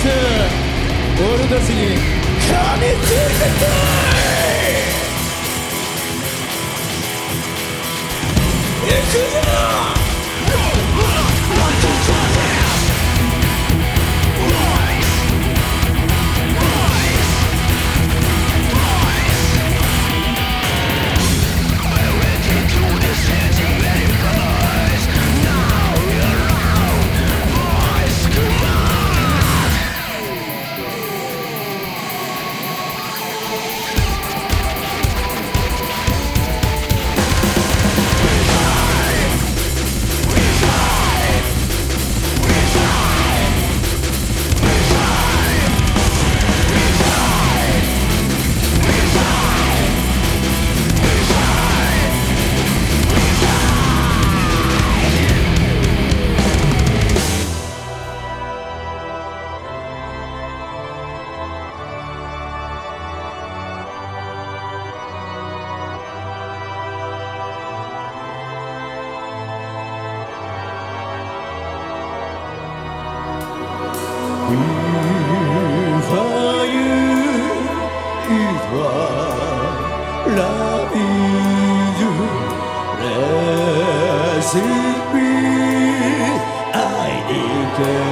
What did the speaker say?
ス俺たちに。噛みついてこい行くぞ day.